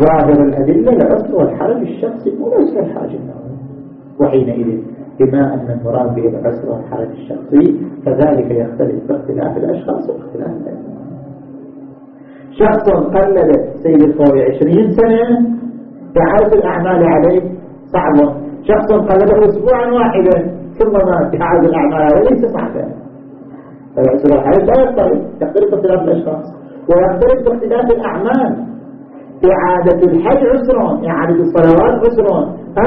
ظاهر الأدلة العسر والحرج الشخصي مو العسر والحرج وحينئذ بما أن المراد به العسر والحرج الشخصي فذلك يختلف باختلاف الأشخاص واختلاف الأزمان شخص قلد سيد الخوي عشرين سنة إعادة الأعمال عليه؟ صعب شخص قلده أسبوعا واحدا ثم مات إعادة الأعمال عليه ليس صعبا فالعسر والحرج لا يختلف يختلف باختلاف الأشخاص. ويختلف باختلاف الأعمال. إعادة الحج عسر إعادة الصلوات عسر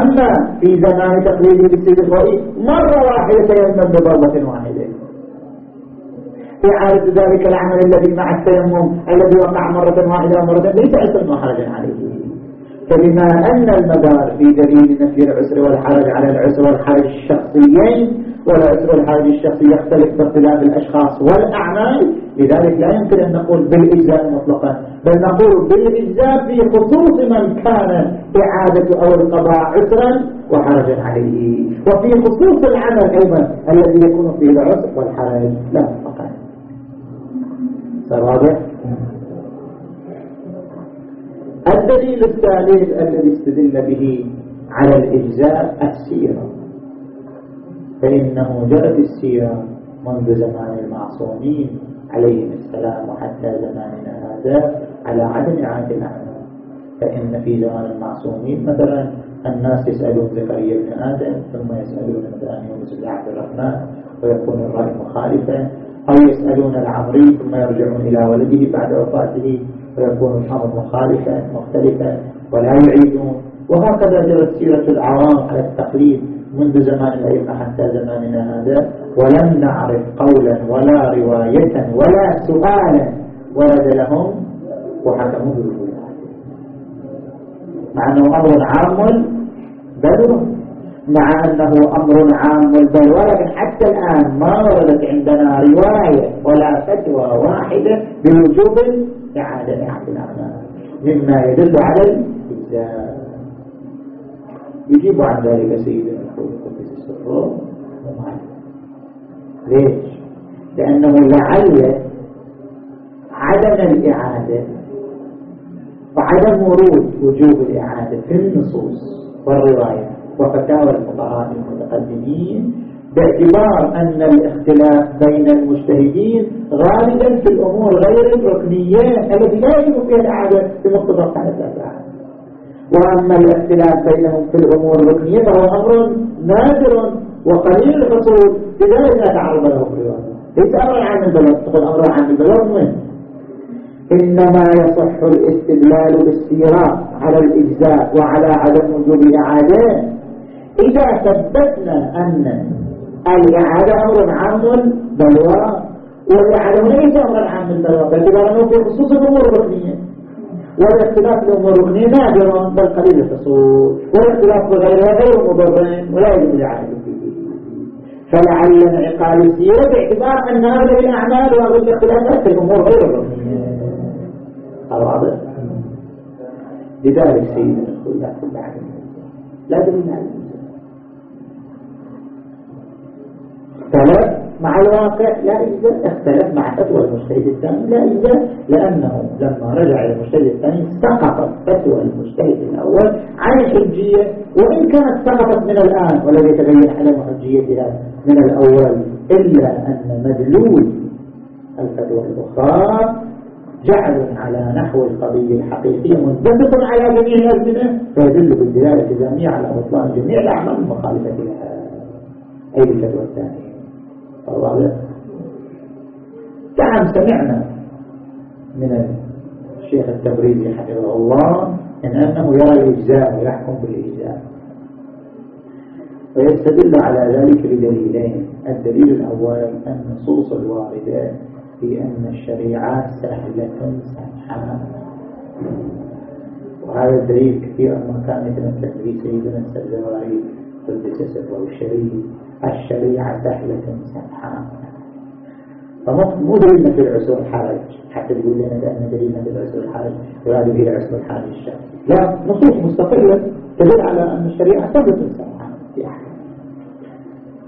أما في زمان تقليده بالسيد الخوئي مرة واحدة يمن بضربة واحدة. إعادة ذلك العمل الذي مع التيمم الذي وقع مرة واحدة ومرة ليس عسر وحرج عليه. فبما أن المدار في دليل نفي العسر والحرج على العسر والحرج الشخصيين والعسر والحرج الشخصي يختلف باختلاف الأشخاص والأعمال لذلك لا يمكن أن نقول بالإجزاء مطلقا بل نقول بالإجزاء في خصوص من كان إعادة أو القضاء عسرا وحرجا عليه. وفي خصوص العمل أيضا الذي يكون فيه العسر والحرج. لا مطلقا صار واضح؟ الدليل الثالث الذي استدل به على الإجزاء السيرة. فإنه جرت السيرة منذ زمان المعصومين عليهم السلام وحتى زماننا هذا على عدم إعادة الأعمال فإن في زمان المعصومين مثلا الناس يسألون زكريا بن آدم ثم يسألون مثلا يونس عبد الرحمن ويكون الرأي مخالفا. أو يسألون العمري ثم يرجعون إلى ولده بعد وفاته. ويكون الأمر مخالفا مختلفا ولا يعيدون. وهكذا جرت سيرة العوام على التقليد منذ زمان الأئمة حتى زماننا هذا. ولم نعرف قولا ولا رواية ولا سؤالا ورد لهم وحكموا بالولاية مع أنه أمر عام بل مع أنه أمر عام بل ولكن حتى الآن ما وردت عندنا رواية ولا فتوى واحدة بوجوب إعادة الأعمال مما يدل على الإجزاء يجيب عن ذلك سيدنا القدس السر ليش؟ لأنه لعل عدم الإعادة وعدم ورود وجوب الإعادة في النصوص والرواية وفتاوى الفقهاء المتقدمين باعتبار أن الاختلاف بين المجتهدين غالبا في الأمور غير الركنية التي لا يجب فيها الإعادة بمقتضى الحالة وأما الاختلاف بينهم في الأمور الركنية فهو أمر نادر وقليل الحصول لذلك لا تعرض له في الرواية ليس أمر عام البلد تقول أمر عام البلد وين؟ إنما يصح الاستدلال بالسيرة على الإجزاء وعلى عدم وجوب الإعادة. إذا ثبتنا أن الإعادة أمر عام بلوى والإعادة ليس أمر عام بلوى باعتبار أنه في خصوص الأمور الركنية والاختلاف الأمور الركنية نادر بل قليل التصور والاختلاف بغيرها غير مضر ولا يجب العهد فيه. فلعل انعقال السيرة باعتبار أن أغلب الأعمال وأغلب الاختلافات في الأمور غير الركنية هذا واضح. لذلك سيدنا رسول الله صلى الله لا دليل على اختلف مع الواقع لا يجزى اختلف مع فتوى المجتهد الثاني لا يجزى لأنه لما رجع إلى المجتهد الثاني سقطت فتوى المجتهد الأول عن الحجية وإن كانت سقطت من الآن ولم يتبين عدم حجيتها من الأول إلا أن مدلول الفتوى الأخرى جعل على نحو القضية الحقيقية منضبط على جميع الأزمنة فيدل بالدلالة الجامعة على بطلان جميع الأعمال المخالفة لها أي الفتوى الثانية. واضح نعم سمعنا من الشيخ التبريزي حفظه الله إن أنه يرى الإجزاء ويحكم بالإجزاء. ويستدل على ذلك بدليلين. الدليل الأول النصوص الواردة في أن الشريعة سهلة سمحة وهذا الدليل كثيرا ما كان يتمثل به سيدنا السلواري قدس سره الشريف الشريعة سهلة سمحة فمو دليلنا في العسر الحرج حتى تقول لنا بأن دليلنا في العسر الحرج يراد به العسر الحرج الشرعي لا نصوص مستقلة تدل على أن الشريعة ثبت سمحة في أحكام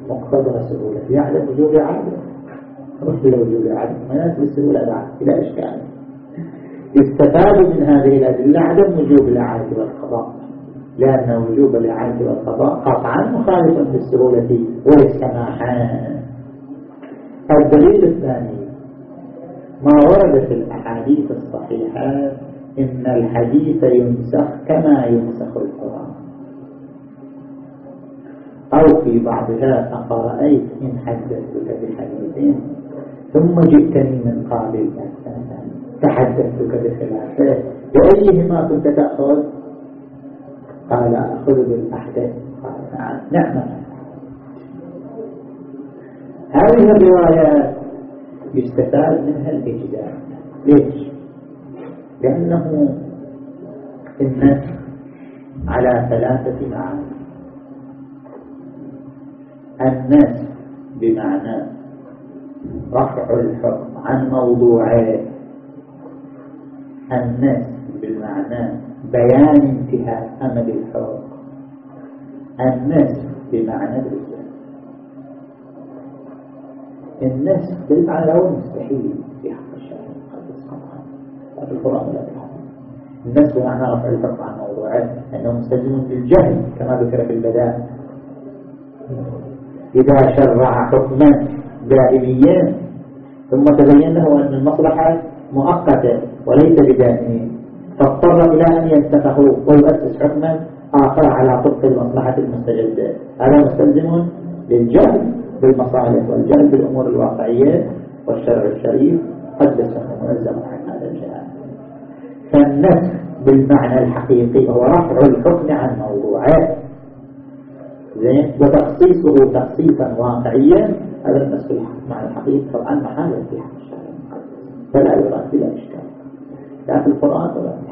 مقتضى سهولة. يعلم وجوب عادة رد لوجوب عدم ما يناسب السهولة بعد. بلا إشكال. يستفاد من هذه الأدلة عدم وجوب الإعادة والقضاء. لأن وجوب الإعادة والقضاء قطعا مخالفا للسهولة والسماحة الدليل الثاني ما ورد في الأحاديث الصحيحة إن الحديث ينسخ كما ينسخ القرآن. أو في بعضها أقرأيت إن حدثتك بحديث ثم جئتني من قابل تحدثتك بخلافه بأيهما كنت تأخذ؟ قال أخذ بالأحدث قال نعم نعم هذه الروايات يستفاد منها الإجداد. ليش؟ لأنه الناس على ثلاثة معاني. الناس بمعنى رفع الحكم عن موضوعه الناس بالمعنى بيان انتهاء أمد الحكم الناس بمعنى الرجال الناس بالمعنى الأول مستحيل في حق الشرع المقدس قطعا في القرآن ولا في الحديث الناس بمعنى رفع الحكم عن موضوعه أنه مستلزم بالجهل كما ذكر في البداء إذا شرع حكما دائميا ثم تبين له أن المصلحة مؤقتة وليس بدائمين فاضطر إلى أن ينسخه ويؤسس حكما آخر على طبق المصلحة المستجدة. هذا مستلزم للجهل بالمصالح والجهل بالأمور الواقعية والشرع الشريف قد منزل عن هذا الجهل. فالنسخ بالمعنى الحقيقي هو رفع الحكم عن موضوعه. زين؟ وتخصيصه تخصيصا واقعيا. هذا النسخ مع الحقيقة طبعا محالا في حق الشرع فلا يراد بلا إشكال. لا في القرآن ولا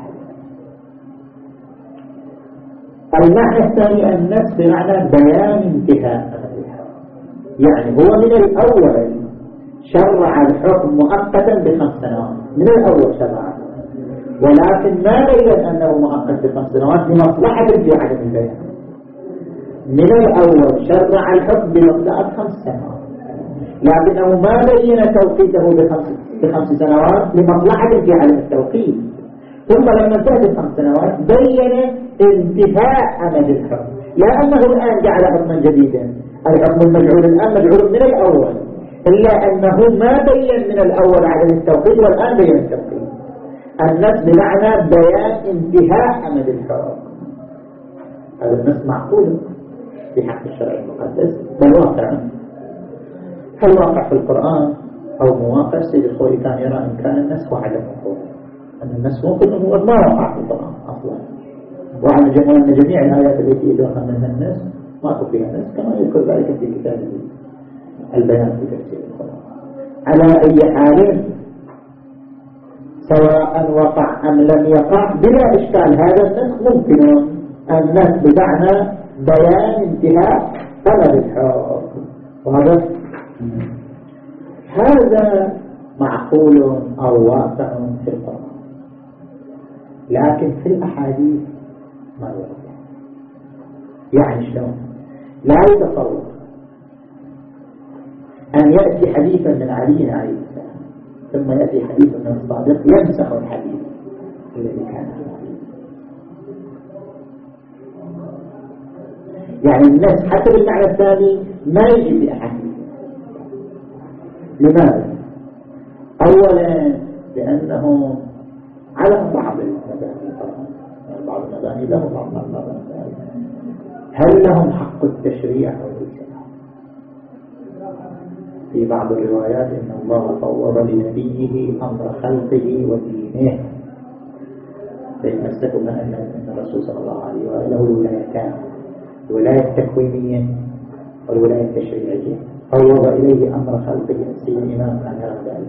في الحديث المعنى الثاني النسخ بمعنى بيان انتهاء يعني هو من الأول شرع الحكم مؤقتا بخمس سنوات. من الأول شرع. ولكن ما بين أنه مؤقت بخمس سنوات؟ لمصلحة في عدم البيان. من الأول شرع الحكم بمقدار خمس سنوات. لكنه ما بين توقيته بخمس, بخمس سنوات لمصلحة في عدم التوقيت. ثم لما انتهت الخمس سنوات بين انتهاء أمد الحكم. لا أنه الآن جعل حكما جديدا. الحكم المجعول الآن مجعول من الأول. إلا أنه ما بين من الأول عدم التوقيت والآن بين التوقيت النص بمعنى بيان انتهاء أمد الحكم. هذا النص معقول في حق الشرع المقدس بل واقع. هل واقع في القرآن؟ أو مواقع؟ سيد الخوي كان يرى أن كان النسخ عدم وقوع أن هو وقع في القرآن أصلا. وعلى جميع أن جميع الآيات التي يدعوها منها النسخ ما فيها نسخ كما يذكر ذلك في كتاب البيان في تفسير القرآن. على أي حال سواء وقع أم لم يقع بلا إشكال هذا النسخ ممكن النسخ بمعنى بيان انتهاء طلب الحكم وهذا هذا معقول أو واقع في القرآن. لكن في الأحاديث ما يرد. يعني شلون؟ لا يتصور أن يأتي حديثا من علي عليه السلام ثم يأتي حديث من الصادق ينسخ الحديث الذي كان يعني الناس حتى بالمعنى الثاني ما يجي في أحاديث لماذا؟ أولا لأنه على بعض يعني بعض المباني لهم بعض المباني هل لهم حق التشريع أو ليس في بعض الروايات إن الله فوض لنبيه أمر خلقه ودينه. فيتمسكوا أن الرسول صلى الله عليه وآله له ولايتان الولاية التكوينية والولاية التشريعية. فوض إليه أمر خلقه السيد الإمام عن ذلك.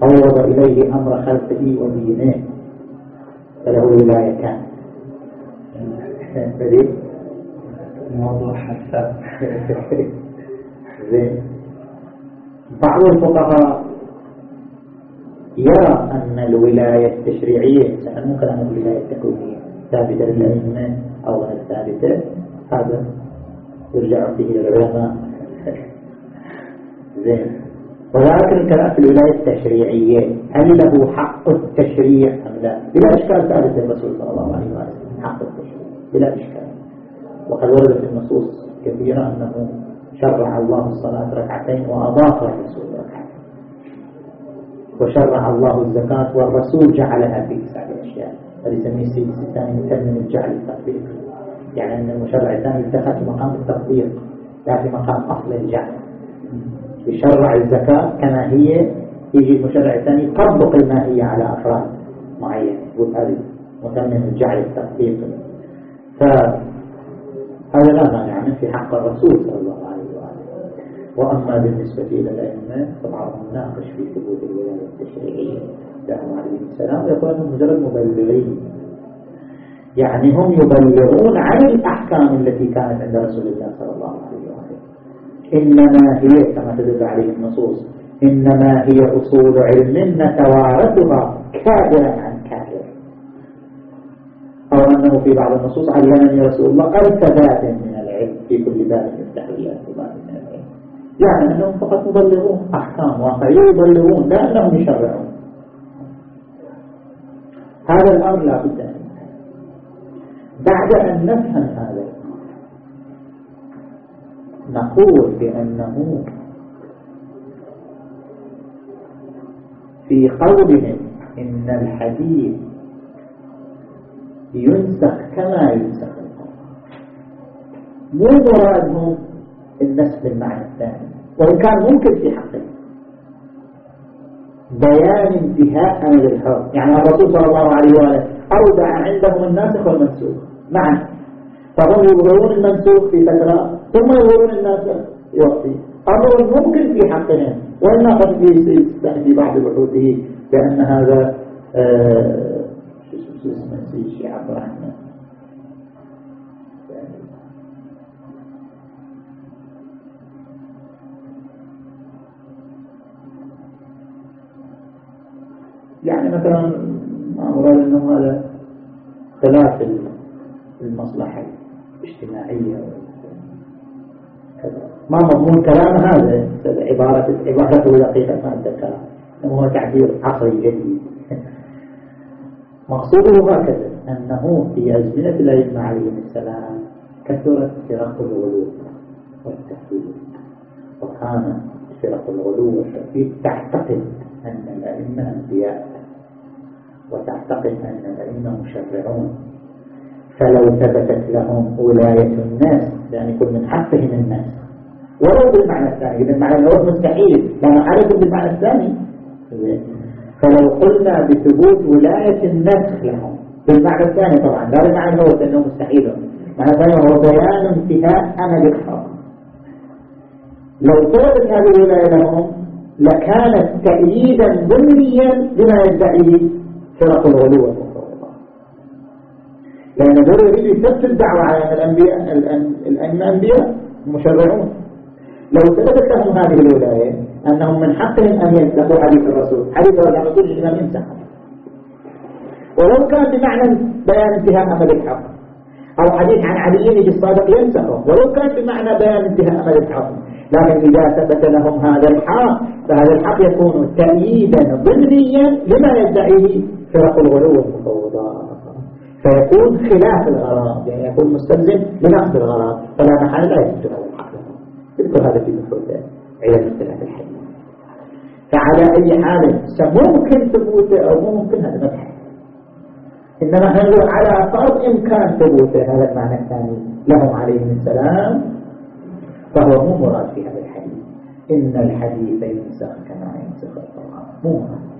فوض إليه أمر خلقه ودينه. فله ولايتان. فريد موضوع حساس. زين. بعض الفقهاء يرى أن الولاية التشريعية مو كلام الولاية التكوينية ثابتة للأئمة أو غير ثابتة هذا يرجع فيه للعلماء زين. ولكن الكلام في الولاية التشريعية هل له حق التشريع أم لا؟ بلا إشكال ثابت الرسول صلى الله عليه وسلم بلا إشكال. وقد وردت النصوص كثيرة أنه شرع الله الصلاة ركعتين وأضاف الرسول ركعتين. وشرع الله الزكاة والرسول جعلها في تسعة أشياء. هذا يسميه السيد الثاني من الجعل التطبيق. يعني أن المشرع الثاني اتخذ مقام التطبيق لا في مقام أصل الجعل. يشرع الزكاة كما هي يجي المشرع الثاني يطبق الماهية على أفراد معين يقول هذه متمم الجعل التطبيق. فهذا لا مانع منه في حق الرسول صلى الله عليه وآله. وأما بالنسبة إلى الأئمة فبعضهم ناقش في ثبوت الولاية التشريعية لهم عليه السلام يقول أنهم مجرد مبلغين. يعني هم يبلغون عن الأحكام التي كانت عند رسول الله صلى الله عليه وسلم إنما هي كما تدل عليه النصوص إنما هي أصول علم نتوارثها كابرا أنه في بعض النصوص. علمني رسول الله ألف باب من العلم في كل باب يفتح الله باب من العلم. يعني أنهم فقط مبلغون أحكام واقعية يبلغون لا أنهم يشرعون. هذا الأمر لا بد أن بعد أن نفهم هذا نقول بأنه في قولهم إن الحديث ينسخ كما ينسخ مو مرادهم النسخ بالمعنى الثاني وإن كان ممكن في حقه. بيان انتهاء أمر الحر يعني الرسول صلى الله عليه وآله أودع عندهم الناسخ والمنسوخ. معا. فهم يبغون المنسوخ في فترة ثم يبغون الناس يوقفي أمر ممكن في حقهم وإن قد في بعض بحوثه بأن هذا آه، يعني مثلا ما مراد إنه هذا خلاف المصلحة الاجتماعية ما مضمون كلام هذا. عبارة عبارته دقيقة ما الذكاء هو تعبير عصري جديد. مقصوده هكذا أنه في أزمنة الأئمة عليهم السلام كثرت فرق الغلو والتحويل وكان فرق الغلو والتحويل تعتقد أن الأئمة أنبياء وتعتقد أن الأئمة مشرعون. فلو ثبتت لهم ولاية الناس لأن يكون من حقهم الناس. ولو بالمعنى الثاني بالمعنى الأول مستحيل. لأن عليكم بالمعنى الثاني فلو قلنا بثبوت ولاية الناس لهم بالمعنى الثاني طبعا لا بالمعنى الأول أنه مستحيل. معنى الثاني هو بيان انتهاء أمل الحق لو ثبتت هذه الولاية لهم لكانت تأييدا ضمنيا لما يدعيه فرق الغلو والمفروضة لأن دول يريد يثبت الدعوة على الأنبياء الأنبياء مشرعون. لو ثبتت لهم هذه الولاية أنهم من حقهم أن ينسخوا حديث الرسول. حديث الرسول الإمام يمسح ولو كان بمعنى بيان انتهاء أمل الحق. أو حديث عن علي الصادق ينسخه. ولو كان بمعنى بيان انتهاء أمل الحق. لكن إذا ثبت لهم هذا الحق فهذا الحق يكون تأييدا ضمنيا لما يدعيه فرق الغلو والمفوضات فيكون خلاف الغرام يعني يكون مستلزم لنقد الغرام فلا محل لا يثبت هذا الحق. يذكر هذا في بحوث علم اختلاف الحديث. فعلى أي حال ممكن ثبوته أو ممكن هذا مبحث إنما نحن على فرض إمكان ثبوته هذا المعنى الثاني. لهم عليهم السلام فهو مو مراد في هذا الحديث. إن الحديث ينسخ كما ينسخ القرآن. مو مراد.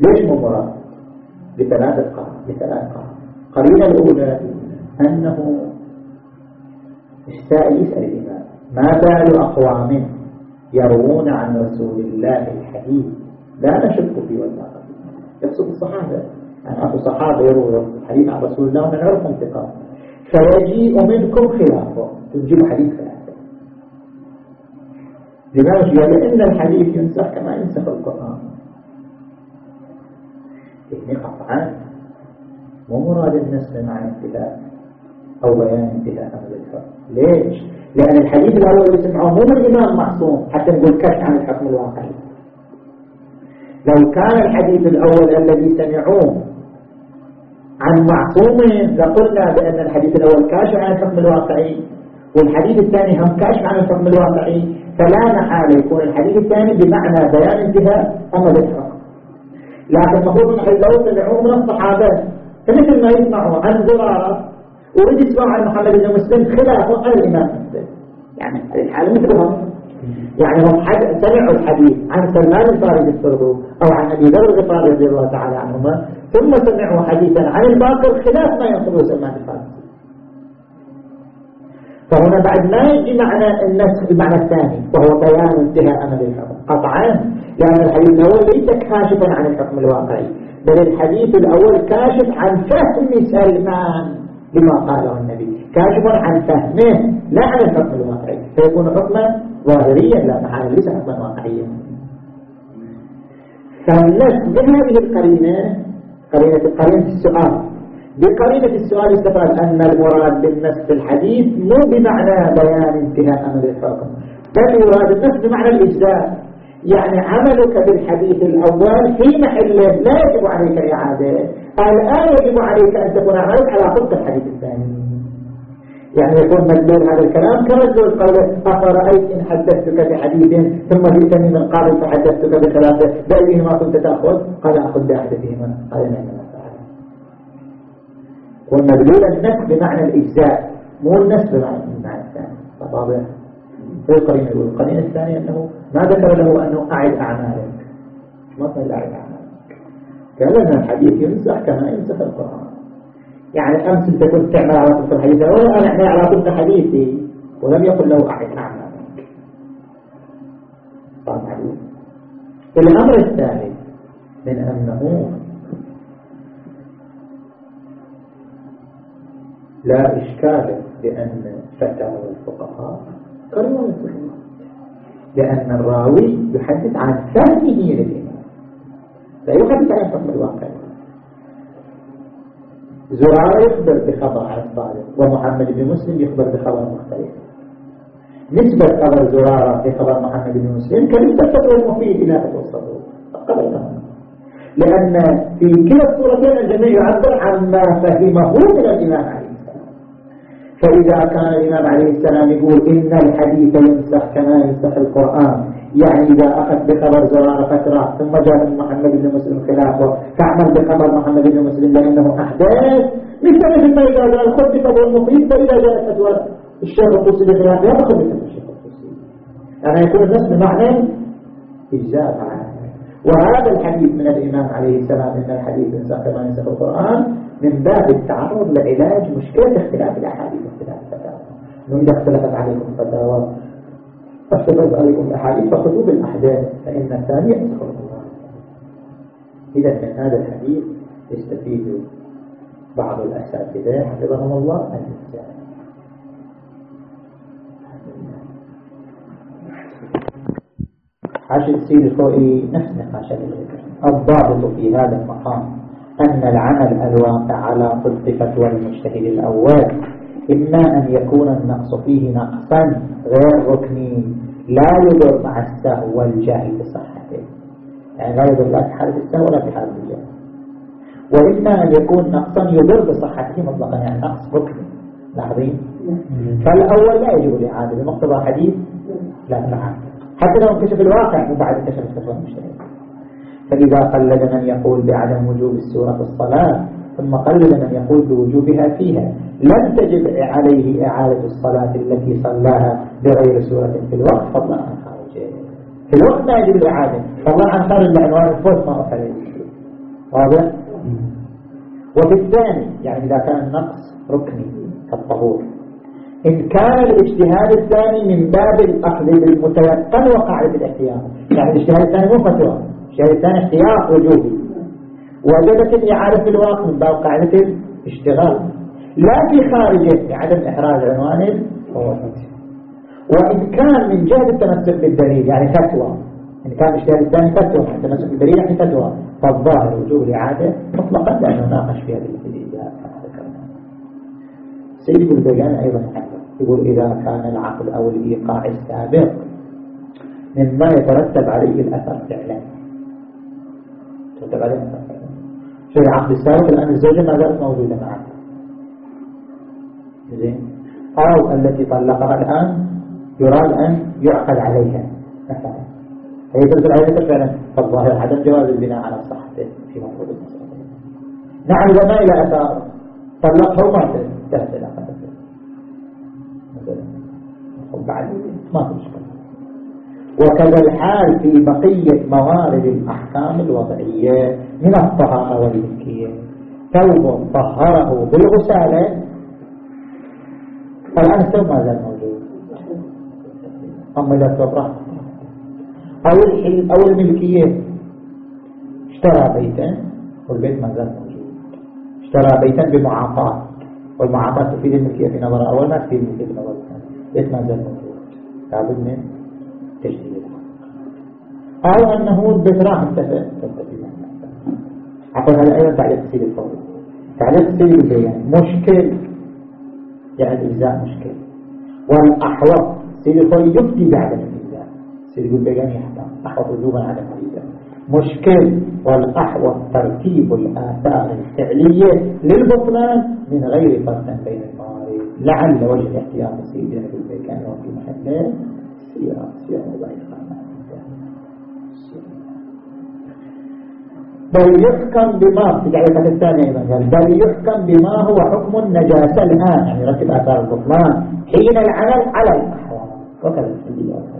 ليش مو مراد؟ بثلاثة قرار بثلاث قرار قرينة الأولى أنه السائل يسأل الإمام ما بال أقوام؟ يروون عن رسول الله الحديث. لا نشك في والله يقصد الصحابة. يعني أخو صحابة يرووا الحديث عن رسول الله ونعرفهم ثقات فيجيء منكم خلافه. تجيب حديث ثلاثة لماذا؟ لأن الحديث ينسخ كما ينسخ القرآن. يعني قطعا. مو مراد النسخ مع انتهاء أو بيان انتهاء أمر الحكم ليش؟ لأن الحديث الأول اللي سمعوه مو من الإمام معصوم حتى نقول كشف عن الحكم الواقعي. لو كان الحديث الأول الذي سمعوه عن معصوم لقلنا بأن الحديث الأول كاشف عن الحكم الواقعي والحديث الثاني هم كاشف عن الحكم الواقعي. فلا محال يكون الحديث الثاني بمعنى بيان انتهاء أمر الحكم لكن ان لو سمعوه من الصحابة فمثل ما يسمعوا عن زرارة ورد يسمعوا عن محمد بن مسلم خلافه عن الإمام مسلم يعني الحالة مثلهم يعني هم سمعوا الحديث عن سلمان الفارس السرغو أو عن أبي ذر الغفاري رضي الله تعالى عنهما ثم سمعوا حديثا عن الباقر خلاف ما يقوله سلمان الفارسي فهنا بعد ما يجي معنى النسخ المعنى الثاني وهو بيان انتهاء أمل الحكم. قطعا لأن الحديث الأول ليس كاشفا عن الحكم الواقعي بل الحديث الأول كاشف عن فهم سلمان. لما قاله النبي. كاشف عن فهمه لا عن الحكم الواقعي. فيكون حكما ظاهريا. لا محال ليس حكما واقعيا. فالنسخ بهذه القرينة قرينة قرينة السؤال. بقرينة السؤال استفاد أن المراد بالنسخ في الحديث مو بمعنى بيان انتهاء أمر الحكم بل يراد النسخ بمعنى الإجزاء. يعني عملك بالحديث الأول في محل لا يجب عليك إعادة. الآن يجب عليك أن تكون عملك على طبق الحديث الثاني. يعني يكون مدلول هذا الكلام كمدلول قوله أفرأيت إن حدثتك بحديث ثم جئتني من قابل فحدثتك بثلاثة بأيهما كنت تأخذ؟ قال أخذ بأحدثهما قال نعم والمدلول النسخ بمعنى الإجزاء مو النسخ بمعنى الثاني. واضح هو القرينة الأولى القرينة الثانية أنه ما ذكر له أنه أعد أعمالك. ما قال أعد أعمالك. أن الحديث يمسح كما يمسح القرآن. يعني أمس أنت كنت تعمل على طول الحديث ولا أنا أحنا على طول حديثي ولم يقل له أعمالك صار حديث الأمر الثاني من أنه لا إشكال بأن فتاوى الفقهاء كرواية الرواة لأن الراوي يحدث عن فهمه للإمام. لا يحدث عن حكم الواقع. زرارة يخبر بخبر عن الصادق ومحمد بن مسلم يخبر بخبر مختلف. نسبة خبر زرارة بخبر محمد بن مسلم كنسبة فتوى المفيد إلى الصدوق قبلهم لأن في كلا الصورتين الجميع يعبر عن ما فهمه من الإمام عليه فإذا كان الإمام عليه السلام يقول إن الحديث ينسخ كما ينسخ القرآن يعني إذا أخذ بخبر زرار فترة ثم جاء من محمد بن مسلم خلافه تعمل بخبر محمد بن مسلم لأنه أحداث. مش مثل ما إذا جاء الخط بخبر المفيد فإذا جاء فتوى الشيخ الطوسي بخلافه يأخذ بخبر الشيخ الطوسي يعني يكون الناس بمعنى إجزاء وهذا الحديث من الإمام عليه السلام إن الحديث ينسخ كما ينسخ القرآن من باب التعرض لعلاج مشكلة اختلاف الأحاديث واختلاف الفتاوى. إذا اختلفت عليكم فتاوى فاستفاد عليكم الأحاديث فخذوا بالأحداث فإن الثاني ينسخ إذا من هذا الحديث يستفيد بعض الأساتذة حفظهم الله الإنسان حاشد سيد الخوئي نفس الذكر الضابط في هذا المقام أن العمل الواقع على صدق والمجتهد الأول إما أن يكون النقص فيه نقصا غير ركني. لا يضر مع السهو والجهل بصحته يعني لا يضر لا في حالة السهو ولا في حالة الجهل. وإما أن يكون نقصا يضر بصحته مطلقا يعني نقص ركني. لاحظين؟ فالأول لا يجب الإعادة. بمقتضى حديث لا نعم حتى لو انكشف الواقع وبعد انكشف فتوى المجتهد فإذا قلد من يقول بعدم وجوب السورة في الصلاة ثم قلد من يقول بوجوبها فيها. لم تجب عليه إعادة الصلاة التي صلاها بغير سورة في الوقت فضلا عن خارجه في الوقت ما يجب الإعادة. فضلا عن خارج العنوان الفوت ما أفعله واضح؟ وفي الثاني يعني إذا كان النقص ركني كالطهور. إن كان الاجتهاد الثاني من باب الأخذ بالمتيقن وقاعدة الاحتياط. يعني الاجتهاد الثاني مو فتوى. الاجتهاد الثاني احتياط وجوبي وجدت الإعادة في الواقع من باب قاعدة الاشتغال. لا في خارجه لعدم إحراز عنوان وإن كان من جهة التمسك بالدليل يعني فتوى. إن كان الاجتهاد الثاني فتوى التمسك بالدليل يعني فتوى. فالظاهر وجوب الإعادة مطلقا لأنه ناقش في هذه الإجابة سيد البيان أيضا يقول إذا كان العقل أو الإيقاع السابق مما يترتب عليه الأثر فعلا. يترتب عليه الأثر في العقد السابق الآن الزوجة ما زالت موجودة معه. زين؟ أو التي طلقها الآن يراد أن يعقد عليها. مثلا. هي تنزل عليها فعلا. فالظاهر عدم جواز البناء على صحته في مفروض المسألة. نعم وما إلى أثار طلقها وما تنتهت إلى بعد ما في مشكلة وكذا الحال في بقية موارد الأحكام الوضعية من الطهارة والملكية ثوب طهره بالغسالة. الآن الثوب ما زال موجود أما إذا الثوب أو أو الملكية. اشترى بيتا والبيت ما زال موجود اشترى بيتا بمعاطاة والمعاطاة تفيد الملكية في نظر أول ما تفيد الملكية في نظر الثاني بيت ما زال موجود لابد من؟ تجديد الحق أو أنه انتفى تنتفي عفوا هذا أيضا تعليق السيد الفوري تعليق السيد البيان. مشكل يعني الإجزاء مشكل. والأحوط سيد الفوري يفتي بعدم الإجزاء. سيد البيان يحتاج. أحوط وجوبا على الإجزاء. مشكل والأحوط ترتيب الآثار الفعلية للبطلان من غير فرق بين الموارد لعل وجه الاحتياط سيدنا في محله بل يحكم بما في تعريفة الثانية بل يحكم بما هو حكم النجاسة الآن يعني رتب آثار البطلان حين العمل على الأحوال وكذا الحديث